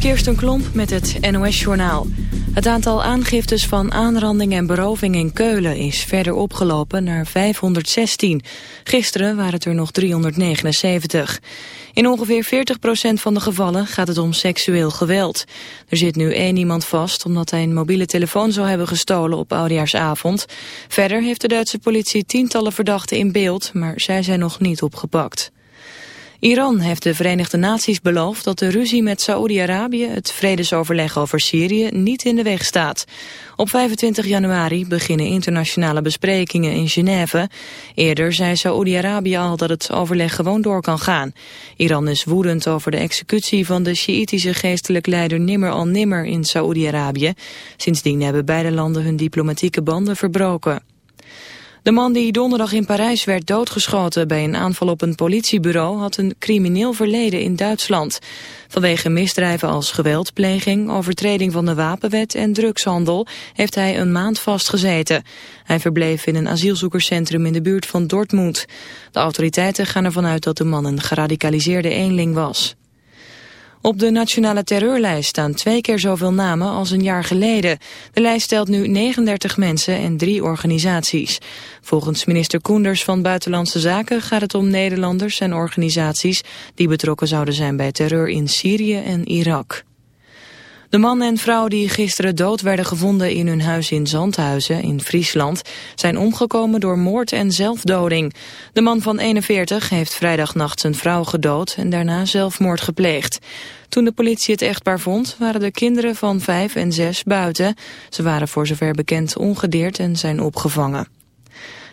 Kirsten Klomp met het NOS-journaal. Het aantal aangiftes van aanranding en beroving in Keulen is verder opgelopen naar 516. Gisteren waren het er nog 379. In ongeveer 40% van de gevallen gaat het om seksueel geweld. Er zit nu één iemand vast omdat hij een mobiele telefoon zou hebben gestolen op oudejaarsavond. Verder heeft de Duitse politie tientallen verdachten in beeld, maar zij zijn nog niet opgepakt. Iran heeft de Verenigde Naties beloofd dat de ruzie met Saoedi-Arabië het vredesoverleg over Syrië niet in de weg staat. Op 25 januari beginnen internationale besprekingen in Genève. Eerder zei Saoedi-Arabië al dat het overleg gewoon door kan gaan. Iran is woedend over de executie van de Sjiïtische geestelijk leider Nimmer al-Nimmer in Saoedi-Arabië. Sindsdien hebben beide landen hun diplomatieke banden verbroken. De man die donderdag in Parijs werd doodgeschoten bij een aanval op een politiebureau had een crimineel verleden in Duitsland. Vanwege misdrijven als geweldpleging, overtreding van de wapenwet en drugshandel heeft hij een maand vastgezeten. Hij verbleef in een asielzoekerscentrum in de buurt van Dortmund. De autoriteiten gaan ervan uit dat de man een geradicaliseerde eenling was. Op de nationale terreurlijst staan twee keer zoveel namen als een jaar geleden. De lijst stelt nu 39 mensen en drie organisaties. Volgens minister Koenders van Buitenlandse Zaken gaat het om Nederlanders en organisaties die betrokken zouden zijn bij terreur in Syrië en Irak. De man en vrouw die gisteren dood werden gevonden in hun huis in Zandhuizen in Friesland zijn omgekomen door moord en zelfdoding. De man van 41 heeft vrijdagnacht zijn vrouw gedood en daarna zelfmoord gepleegd. Toen de politie het echtpaar vond waren de kinderen van 5 en 6 buiten. Ze waren voor zover bekend ongedeerd en zijn opgevangen.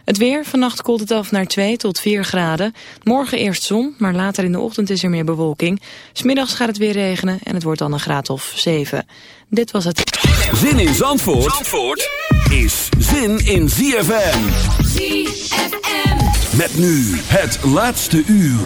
Het weer, vannacht koelt het af naar 2 tot 4 graden. Morgen eerst zon, maar later in de ochtend is er meer bewolking. Smiddags gaat het weer regenen en het wordt dan een graad of 7. Dit was het. Zin in Zandvoort, Zandvoort is zin in ZFM. ZFM. Met nu het laatste uur.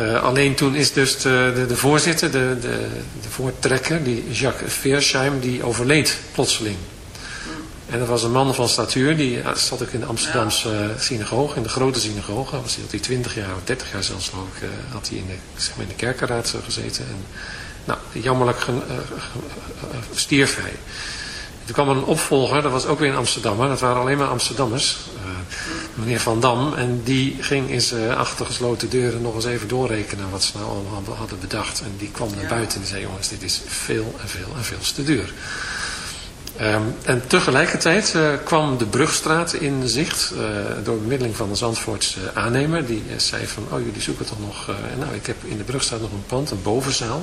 Uh, alleen toen is dus de, de, de voorzitter, de, de, de, voortrekker, die Jacques Veersheim, die overleed plotseling. En dat was een man van statuur, die zat ook in de Amsterdamse uh, synagoge, in de grote synagoge. Was hij 20 jaar of 30 jaar zelfs geloof ik, uh, had hij in de, zeg maar in de kerkenraad gezeten. En, nou, jammerlijk stierf hij. Toen kwam een opvolger, dat was ook weer in Amsterdam, dat waren alleen maar Amsterdammers meneer Van Dam. En die ging in zijn achtergesloten deuren nog eens even doorrekenen wat ze nou allemaal hadden bedacht. En die kwam naar buiten en zei, jongens, dit is veel en veel en veel te duur. Um, en tegelijkertijd uh, kwam de Brugstraat in zicht uh, door bemiddeling van de Zandvoortse aannemer. Die zei van, oh jullie zoeken toch nog, nou ik heb in de Brugstraat nog een pand, een bovenzaal.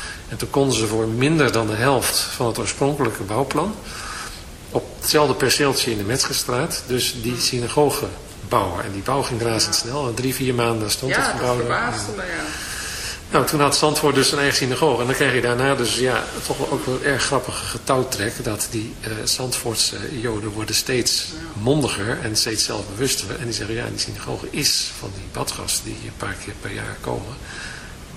En toen konden ze voor minder dan de helft van het oorspronkelijke bouwplan... op hetzelfde perceeltje in de Metzgerstraat, dus die synagoge bouwen. En die bouw ging razendsnel. En drie, vier maanden stond ja, het gebouw. Ja, dat verbaasde me, ja. Nou, toen had Zandvoort dus een eigen synagoge. En dan krijg je daarna dus ja, toch wel ook wel een erg grappige getouwtrek. Dat die uh, Zandvoortse joden worden steeds mondiger en steeds zelfbewuster. En die zeggen, ja, die synagoge is van die badgasten die een paar keer per jaar komen.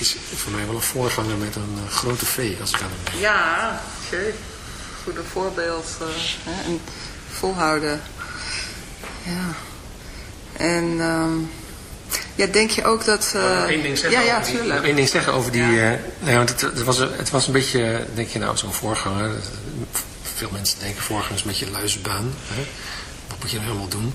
is voor mij wel een voorganger met een uh, grote V, als ik aan hem denk. Ja, oké. Goede voorbeeld. Uh, hè, en volhouden. Ja. En um, ja, denk je ook dat... Uh, nog één ding zeggen ja, ja, over die, één ding zeggen over die... Ja. nee, want het, het, was, het was een beetje, denk je nou, zo'n voorganger. Veel mensen denken voorganger is een beetje luisbaan. Hè? Wat moet je nou helemaal doen?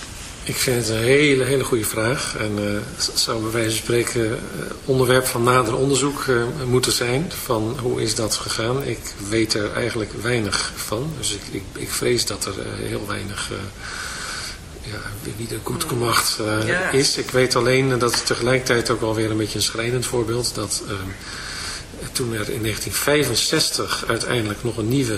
Ik vind het een hele, hele goede vraag. En eh, het zou bij wijze van spreken eh, onderwerp van nader onderzoek eh, moeten zijn. Van hoe is dat gegaan? Ik weet er eigenlijk weinig van. Dus ik, ik, ik vrees dat er eh, heel weinig uh, ja, wie goed gemacht uh, Ja. is. Ik weet alleen, en dat is tegelijkertijd ook alweer een beetje een schrijnend voorbeeld, dat uh, toen er in 1965 uiteindelijk nog een nieuwe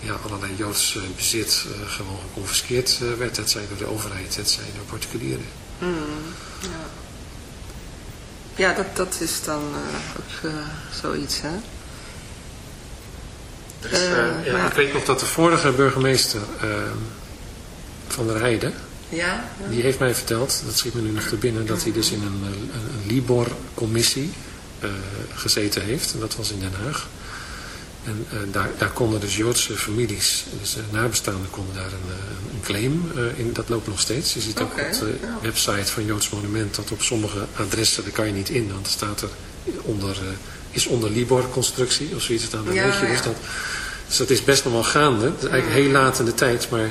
ja, allerlei Joods bezit gewoon geconfiskeerd werd. Het zij door de overheid, het zij door particulieren. Mm, ja, ja dat, dat is dan ook zoiets hè. Dus, uh, ja, ja. Ik weet nog dat de vorige burgemeester uh, van der Heijden, ja, ja. die heeft mij verteld, dat schiet me nu nog te binnen, dat hij dus in een, een, een Libor-commissie uh, gezeten heeft. En dat was in Den Haag. En daar, daar konden dus Joodse families, dus nabestaanden konden daar een, een claim in. Dat loopt nog steeds. Je ziet ook okay, op de website van Joods Monument dat op sommige adressen, daar kan je niet in, want er staat er onder is onder Libor-constructie of zoiets dan. Ja, weet je, dus, dat, dus dat is best nog wel gaande. Dat is eigenlijk heel laat in de tijd, maar Ja.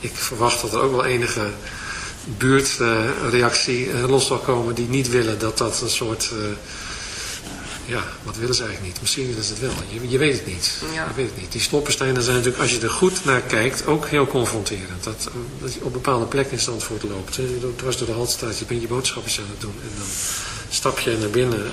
ik verwacht dat er ook wel enige buurtreactie uh, los zal komen die niet willen dat dat een soort... Uh, ja, wat willen ze eigenlijk niet? Misschien willen ze het wel. Je, je weet het niet. Ja. Je weet het niet. Die stolpersteinen zijn natuurlijk, als je er goed naar kijkt, ook heel confronterend. Dat, dat je op bepaalde plekken in Zandvoort loopt. Hè. Dwars door de Haltstraat, je bent je boodschapjes aan het doen. En dan stap je naar binnen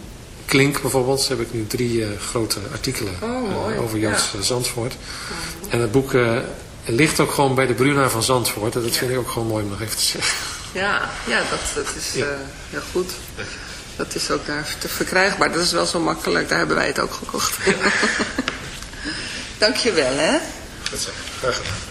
Klink bijvoorbeeld, heb ik nu drie grote artikelen oh, over Joods ja. Zandvoort. En het boek ligt ook gewoon bij de Bruna van Zandvoort. En dat vind ik ook gewoon mooi om nog even te zeggen. Ja, ja dat, dat is ja. Heel goed. Dat is ook daar te verkrijgbaar. Dat is wel zo makkelijk. Daar hebben wij het ook gekocht. Ja. Dank je wel, hè? Goed zo. Graag gedaan.